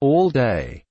all day.